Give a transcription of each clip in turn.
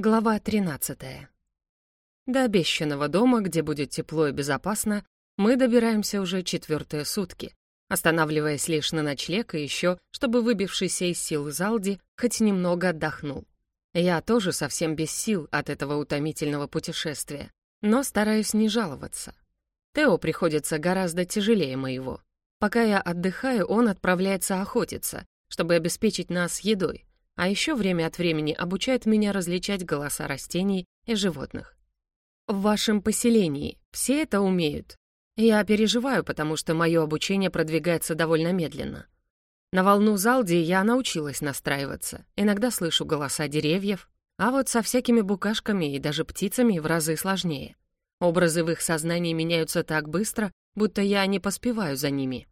Глава 13. До обещанного дома, где будет тепло и безопасно, мы добираемся уже четвертые сутки, останавливаясь лишь на ночлег и еще, чтобы выбившийся из сил Залди хоть немного отдохнул. Я тоже совсем без сил от этого утомительного путешествия, но стараюсь не жаловаться. Тео приходится гораздо тяжелее моего. Пока я отдыхаю, он отправляется охотиться, чтобы обеспечить нас едой, а еще время от времени обучает меня различать голоса растений и животных. В вашем поселении все это умеют? Я переживаю, потому что мое обучение продвигается довольно медленно. На волну Залди я научилась настраиваться. Иногда слышу голоса деревьев, а вот со всякими букашками и даже птицами в разы сложнее. Образы в их сознании меняются так быстро, будто я не поспеваю за ними.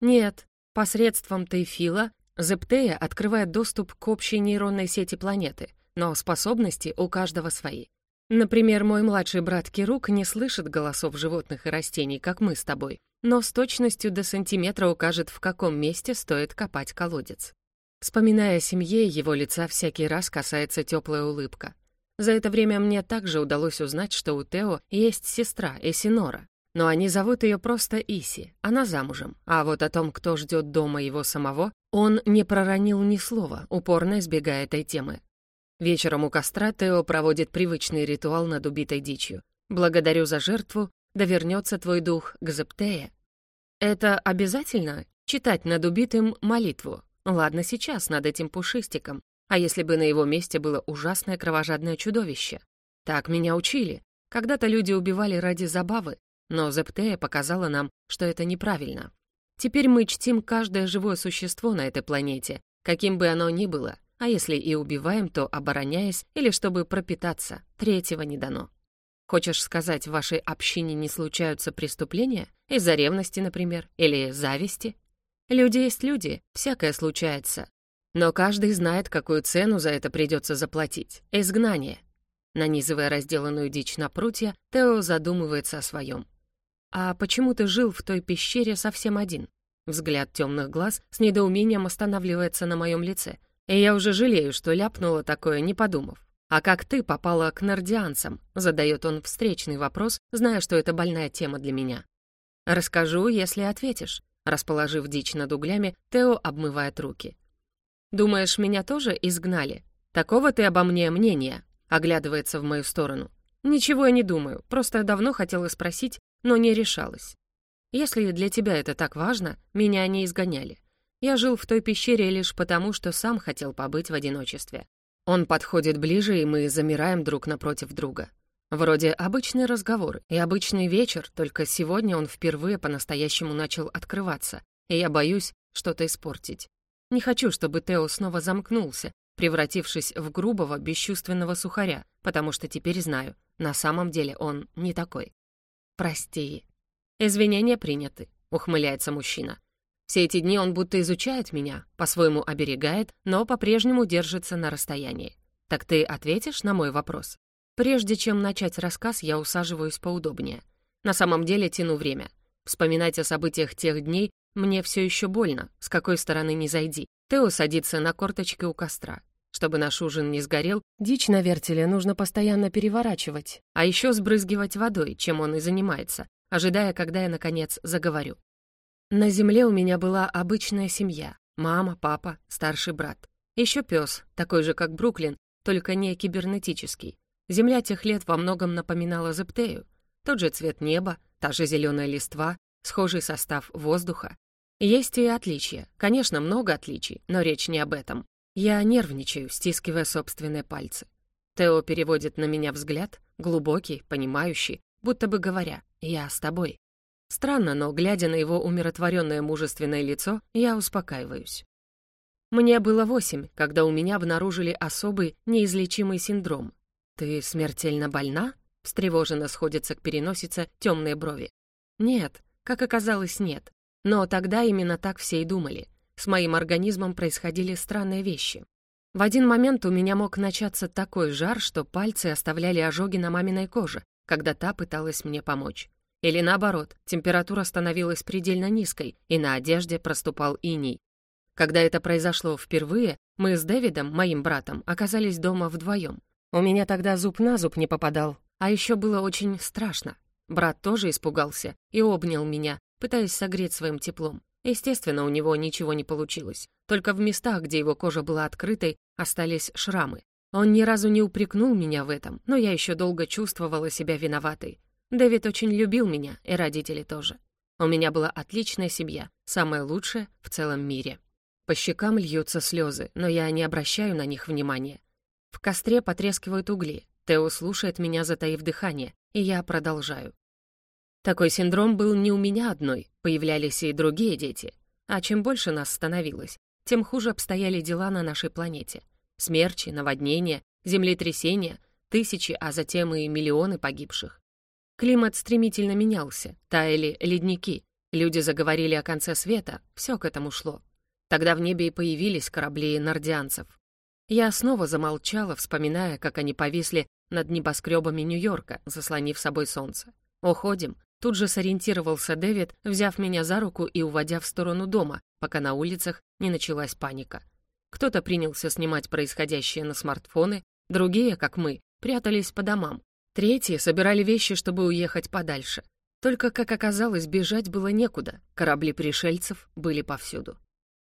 Нет, посредством Тейфила Зептея открывает доступ к общей нейронной сети планеты, но способности у каждого свои. Например, мой младший брат Кирук не слышит голосов животных и растений, как мы с тобой, но с точностью до сантиметра укажет, в каком месте стоит копать колодец. Вспоминая о семье, его лица всякий раз касается теплая улыбка. За это время мне также удалось узнать, что у Тео есть сестра Эсинора, но они зовут ее просто Иси, она замужем, а вот о том, кто ждет дома его самого, он не проронил ни слова, упорно избегая этой темы. Вечером у костра Тео проводит привычный ритуал над убитой дичью. «Благодарю за жертву, да вернется твой дух к Зептее». Это обязательно? Читать над убитым молитву? Ладно, сейчас над этим пушистиком. А если бы на его месте было ужасное кровожадное чудовище? Так меня учили. Когда-то люди убивали ради забавы, но Зептея показала нам, что это неправильно. Теперь мы чтим каждое живое существо на этой планете, каким бы оно ни было, а если и убиваем, то обороняясь или чтобы пропитаться, третьего не дано. Хочешь сказать, в вашей общине не случаются преступления? Из-за ревности, например, или зависти? Люди есть люди, всякое случается. Но каждый знает, какую цену за это придется заплатить. Изгнание. Нанизывая разделанную дичь на прутья, Тео задумывается о своем. «А почему ты жил в той пещере совсем один?» Взгляд темных глаз с недоумением останавливается на моем лице, и я уже жалею, что ляпнула такое, не подумав. «А как ты попала к нардианцам?» — задает он встречный вопрос, зная, что это больная тема для меня. «Расскажу, если ответишь». Расположив дичь над углями, Тео обмывает руки. «Думаешь, меня тоже изгнали? Такого ты обо мне мнения?» — оглядывается в мою сторону. «Ничего я не думаю, просто давно хотела спросить, но не решалась. Если для тебя это так важно, меня не изгоняли. Я жил в той пещере лишь потому, что сам хотел побыть в одиночестве. Он подходит ближе, и мы замираем друг напротив друга. Вроде обычный разговор и обычный вечер, только сегодня он впервые по-настоящему начал открываться, и я боюсь что-то испортить. Не хочу, чтобы Тео снова замкнулся, превратившись в грубого, бесчувственного сухаря, потому что теперь знаю, на самом деле он не такой. «Прости». «Извинения приняты», — ухмыляется мужчина. Все эти дни он будто изучает меня, по-своему оберегает, но по-прежнему держится на расстоянии. Так ты ответишь на мой вопрос? Прежде чем начать рассказ, я усаживаюсь поудобнее. На самом деле тяну время. Вспоминать о событиях тех дней мне все еще больно, с какой стороны не зайди. Тео садится на корточки у костра. Чтобы наш ужин не сгорел, дичь на вертеле нужно постоянно переворачивать, а еще сбрызгивать водой, чем он и занимается, ожидая, когда я, наконец, заговорю. На земле у меня была обычная семья. Мама, папа, старший брат. Еще пес, такой же, как Бруклин, только не кибернетический. Земля тех лет во многом напоминала Зептею. Тот же цвет неба, та же зеленая листва, схожий состав воздуха. Есть и отличия. Конечно, много отличий, но речь не об этом. Я нервничаю, стискивая собственные пальцы. Тео переводит на меня взгляд, глубокий, понимающий, будто бы говоря «я с тобой». Странно, но, глядя на его умиротворенное мужественное лицо, я успокаиваюсь. Мне было восемь, когда у меня обнаружили особый неизлечимый синдром. «Ты смертельно больна?» — встревоженно сходятся к переносице темные брови. «Нет, как оказалось, нет. Но тогда именно так все и думали. С моим организмом происходили странные вещи. В один момент у меня мог начаться такой жар, что пальцы оставляли ожоги на маминой коже, когда та пыталась мне помочь. Или наоборот, температура становилась предельно низкой, и на одежде проступал иней. Когда это произошло впервые, мы с Дэвидом, моим братом, оказались дома вдвоем. У меня тогда зуб на зуб не попадал, а еще было очень страшно. Брат тоже испугался и обнял меня, пытаясь согреть своим теплом. Естественно, у него ничего не получилось. Только в местах, где его кожа была открытой, остались шрамы. Он ни разу не упрекнул меня в этом, но я еще долго чувствовала себя виноватой. Дэвид очень любил меня, и родители тоже. У меня была отличная семья, самая лучшая в целом мире. По щекам льются слезы, но я не обращаю на них внимания. В костре потрескивают угли. Тео слушает меня, затаив дыхание, и я продолжаю. Такой синдром был не у меня одной, появлялись и другие дети. А чем больше нас становилось, тем хуже обстояли дела на нашей планете. Смерчи, наводнения, землетрясения, тысячи, а затем и миллионы погибших. Климат стремительно менялся, таяли ледники, люди заговорили о конце света, все к этому шло. Тогда в небе и появились корабли нордианцев. Я снова замолчала, вспоминая, как они повисли над небоскребами Нью-Йорка, заслонив собой солнце. «Уходим», Тут же сориентировался Дэвид, взяв меня за руку и уводя в сторону дома, пока на улицах не началась паника. Кто-то принялся снимать происходящее на смартфоны, другие, как мы, прятались по домам. Третьи собирали вещи, чтобы уехать подальше. Только, как оказалось, бежать было некуда, корабли пришельцев были повсюду.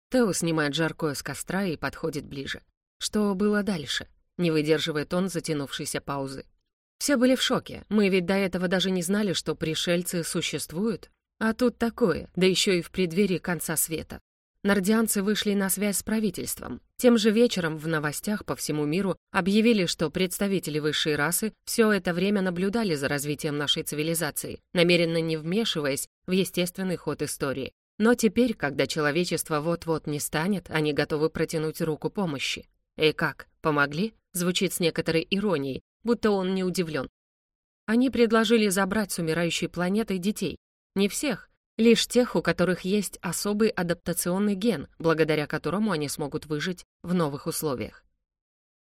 Тео снимает жаркое с костра и подходит ближе. Что было дальше? Не выдерживает он затянувшейся паузы. Все были в шоке, мы ведь до этого даже не знали, что пришельцы существуют. А тут такое, да еще и в преддверии конца света. Нордианцы вышли на связь с правительством. Тем же вечером в новостях по всему миру объявили, что представители высшей расы все это время наблюдали за развитием нашей цивилизации, намеренно не вмешиваясь в естественный ход истории. Но теперь, когда человечество вот-вот не станет, они готовы протянуть руку помощи. И как, помогли? Звучит с некоторой иронией, будто он не удивлен. Они предложили забрать с умирающей планеты детей. Не всех, лишь тех, у которых есть особый адаптационный ген, благодаря которому они смогут выжить в новых условиях.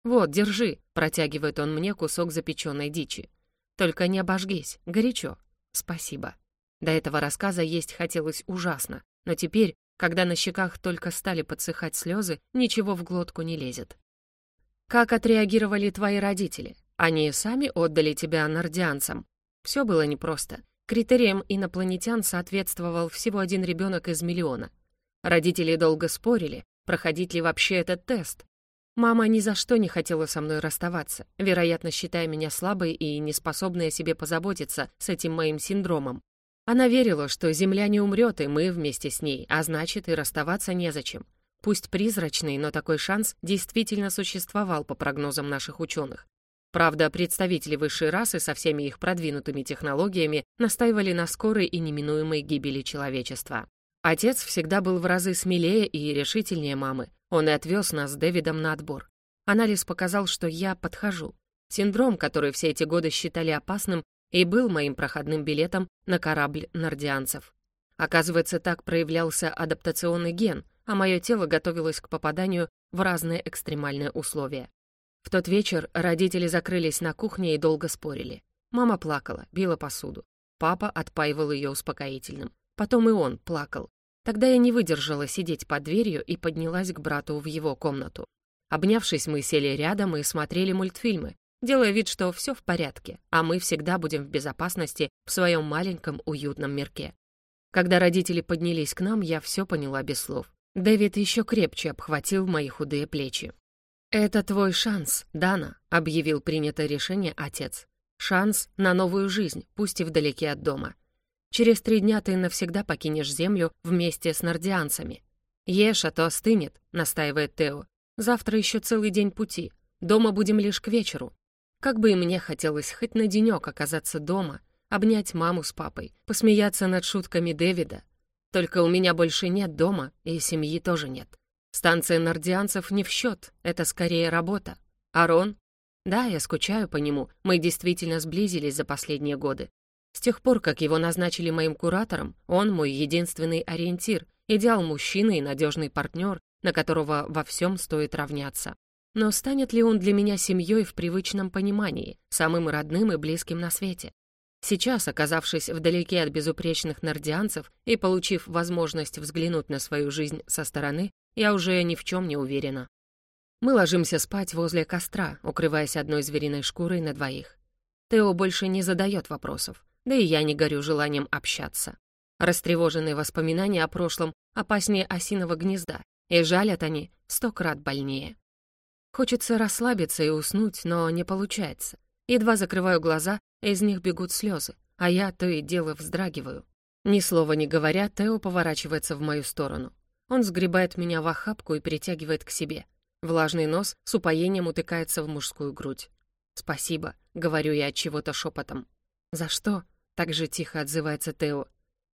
«Вот, держи», — протягивает он мне кусок запеченной дичи. «Только не обожгись, горячо. Спасибо». До этого рассказа есть хотелось ужасно, но теперь, когда на щеках только стали подсыхать слезы, ничего в глотку не лезет. «Как отреагировали твои родители? Они сами отдали тебя нордианцам?» Все было непросто. Критериям инопланетян соответствовал всего один ребенок из миллиона. Родители долго спорили, проходить ли вообще этот тест. Мама ни за что не хотела со мной расставаться, вероятно, считая меня слабой и неспособной о себе позаботиться с этим моим синдромом. Она верила, что Земля не умрет, и мы вместе с ней, а значит, и расставаться незачем. Пусть призрачный, но такой шанс действительно существовал по прогнозам наших ученых. Правда, представители высшей расы со всеми их продвинутыми технологиями настаивали на скорой и неминуемой гибели человечества. Отец всегда был в разы смелее и решительнее мамы. Он и отвез нас с Дэвидом на отбор. Анализ показал, что я подхожу. Синдром, который все эти годы считали опасным, и был моим проходным билетом на корабль нордианцев. Оказывается, так проявлялся адаптационный ген, а мое тело готовилось к попаданию в разные экстремальные условия. В тот вечер родители закрылись на кухне и долго спорили. Мама плакала, била посуду. Папа отпаивал ее успокоительным. Потом и он плакал. Тогда я не выдержала сидеть под дверью и поднялась к брату в его комнату. Обнявшись, мы сели рядом и смотрели мультфильмы, делая вид, что все в порядке, а мы всегда будем в безопасности в своем маленьком уютном мирке. Когда родители поднялись к нам, я все поняла без слов. Дэвид еще крепче обхватил мои худые плечи. «Это твой шанс, Дана», — объявил принятое решение отец. «Шанс на новую жизнь, пусть и вдалеке от дома. Через три дня ты навсегда покинешь землю вместе с нордианцами. Ешь, а то остынет», — настаивает Тео. «Завтра еще целый день пути. Дома будем лишь к вечеру. Как бы и мне хотелось хоть на денек оказаться дома, обнять маму с папой, посмеяться над шутками Дэвида. Только у меня больше нет дома, и семьи тоже нет. Станция нордианцев не в счет, это скорее работа. Арон? Да, я скучаю по нему, мы действительно сблизились за последние годы. С тех пор, как его назначили моим куратором, он мой единственный ориентир, идеал мужчины и надежный партнер, на которого во всем стоит равняться. Но станет ли он для меня семьей в привычном понимании, самым родным и близким на свете? Сейчас, оказавшись вдалеке от безупречных нордианцев и получив возможность взглянуть на свою жизнь со стороны, я уже ни в чем не уверена. Мы ложимся спать возле костра, укрываясь одной звериной шкурой на двоих. Тео больше не задает вопросов, да и я не горю желанием общаться. Растревоженные воспоминания о прошлом опаснее осиного гнезда, и жалят они сто крат больнее. Хочется расслабиться и уснуть, но не получается. Едва закрываю глаза, из них бегут слезы, а я то и дело вздрагиваю. Ни слова не говоря, Тео поворачивается в мою сторону. Он сгребает меня в охапку и притягивает к себе. Влажный нос с упоением утыкается в мужскую грудь. «Спасибо», — говорю я от чего-то шепотом. «За что?» — так же тихо отзывается Тео.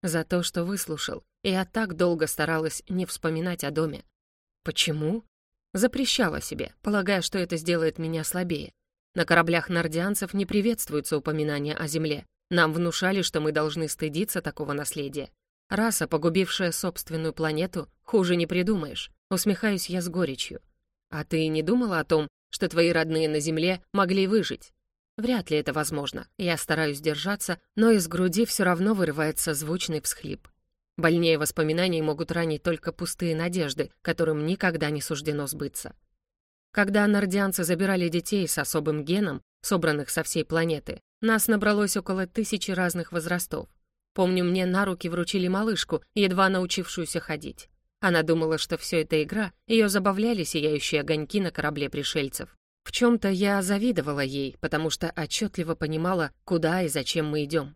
«За то, что выслушал. Я так долго старалась не вспоминать о доме». «Почему?» Запрещала себе, полагая, что это сделает меня слабее. На кораблях нордианцев не приветствуются упоминания о земле. Нам внушали, что мы должны стыдиться такого наследия. Раса, погубившая собственную планету, хуже не придумаешь. Усмехаюсь я с горечью. А ты не думала о том, что твои родные на Земле могли выжить? Вряд ли это возможно. Я стараюсь держаться, но из груди все равно вырывается звучный всхлип. Больнее воспоминаний могут ранить только пустые надежды, которым никогда не суждено сбыться. Когда нордианцы забирали детей с особым геном, собранных со всей планеты, нас набралось около тысячи разных возрастов. Помню, мне на руки вручили малышку, едва научившуюся ходить. Она думала, что все это игра, ее забавляли сияющие огоньки на корабле пришельцев. В чем-то я завидовала ей, потому что отчетливо понимала, куда и зачем мы идем.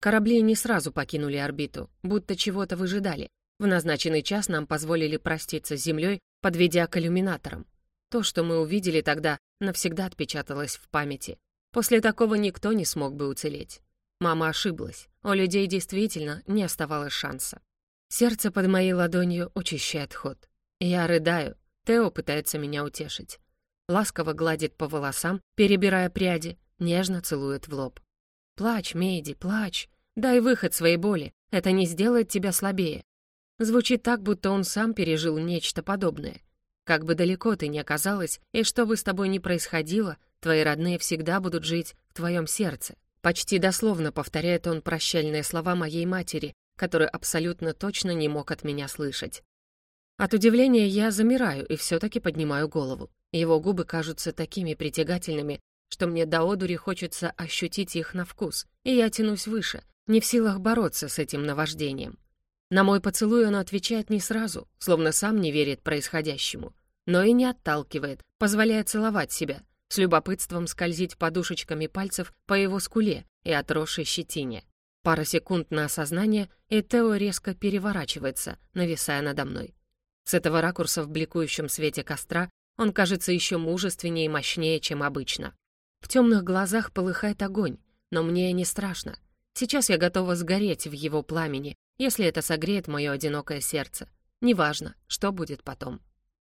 Корабли не сразу покинули орбиту, будто чего-то выжидали. В назначенный час нам позволили проститься с Землей, подведя к иллюминаторам. То, что мы увидели тогда, навсегда отпечаталось в памяти. После такого никто не смог бы уцелеть. Мама ошиблась. У людей действительно не оставалось шанса. Сердце под моей ладонью учащает ход. Я рыдаю. Тео пытается меня утешить. Ласково гладит по волосам, перебирая пряди, нежно целует в лоб. «Плачь, Мейди, плачь. Дай выход своей боли. Это не сделает тебя слабее». Звучит так, будто он сам пережил нечто подобное. Как бы далеко ты ни оказалась, и что бы с тобой ни происходило, твои родные всегда будут жить в твоем сердце. Почти дословно повторяет он прощальные слова моей матери, которые абсолютно точно не мог от меня слышать. От удивления я замираю и все-таки поднимаю голову. Его губы кажутся такими притягательными, что мне до одури хочется ощутить их на вкус, и я тянусь выше, не в силах бороться с этим наваждением. На мой поцелуй он отвечает не сразу, словно сам не верит происходящему, но и не отталкивает, позволяя целовать себя, с любопытством скользить подушечками пальцев по его скуле и отросшей щетине. Пара секунд на осознание, и Тео резко переворачивается, нависая надо мной. С этого ракурса в бликующем свете костра он кажется еще мужественнее и мощнее, чем обычно. В темных глазах полыхает огонь, но мне не страшно. Сейчас я готова сгореть в его пламени, если это согреет мое одинокое сердце. Неважно, что будет потом.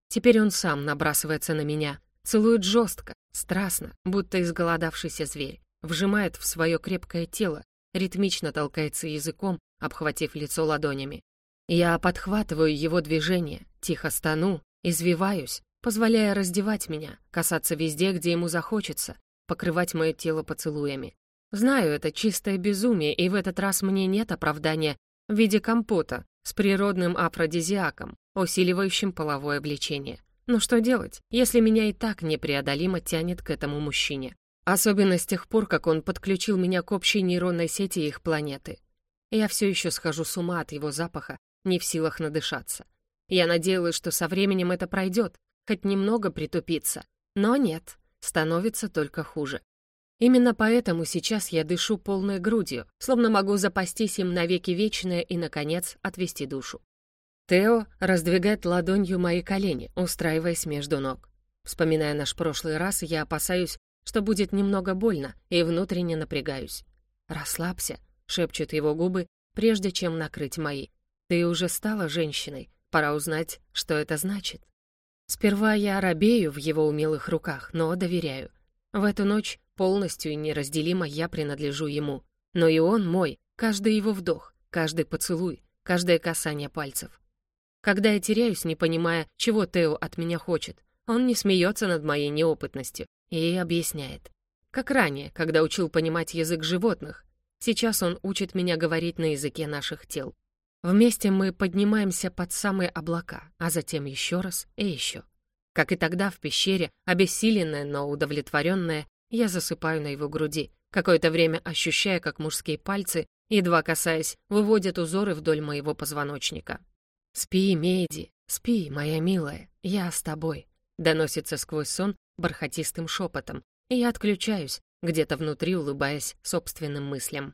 Теперь он сам набрасывается на меня, целует жестко, страстно, будто изголодавшийся зверь, вжимает в свое крепкое тело, ритмично толкается языком, обхватив лицо ладонями. Я подхватываю его движение, тихо стану, извиваюсь, позволяя раздевать меня, касаться везде, где ему захочется, покрывать мое тело поцелуями. Знаю, это чистое безумие, и в этот раз мне нет оправдания в виде компота с природным афродизиаком, усиливающим половое влечение. Но что делать, если меня и так непреодолимо тянет к этому мужчине? Особенно с тех пор, как он подключил меня к общей нейронной сети их планеты. Я все еще схожу с ума от его запаха, не в силах надышаться. Я надеялась, что со временем это пройдет, хоть немного притупится. Но нет, становится только хуже. Именно поэтому сейчас я дышу полной грудью, словно могу запастись им навеки вечное и, наконец, отвести душу. Тео раздвигает ладонью мои колени, устраиваясь между ног. Вспоминая наш прошлый раз, я опасаюсь, что будет немного больно, и внутренне напрягаюсь. «Расслабься», — шепчут его губы, прежде чем накрыть мои. «Ты уже стала женщиной, пора узнать, что это значит». Сперва я робею в его умелых руках, но доверяю. В эту ночь полностью и неразделимо я принадлежу ему. Но и он мой, каждый его вдох, каждый поцелуй, каждое касание пальцев. Когда я теряюсь, не понимая, чего Тео от меня хочет, он не смеется над моей неопытностью и объясняет. Как ранее, когда учил понимать язык животных, сейчас он учит меня говорить на языке наших тел. Вместе мы поднимаемся под самые облака, а затем еще раз и еще. Как и тогда в пещере, обессиленная, но удовлетворенная, я засыпаю на его груди, какое-то время ощущая, как мужские пальцы, едва касаясь, выводят узоры вдоль моего позвоночника. «Спи, Меди, спи, моя милая, я с тобой», доносится сквозь сон бархатистым шепотом, и я отключаюсь, где-то внутри улыбаясь собственным мыслям.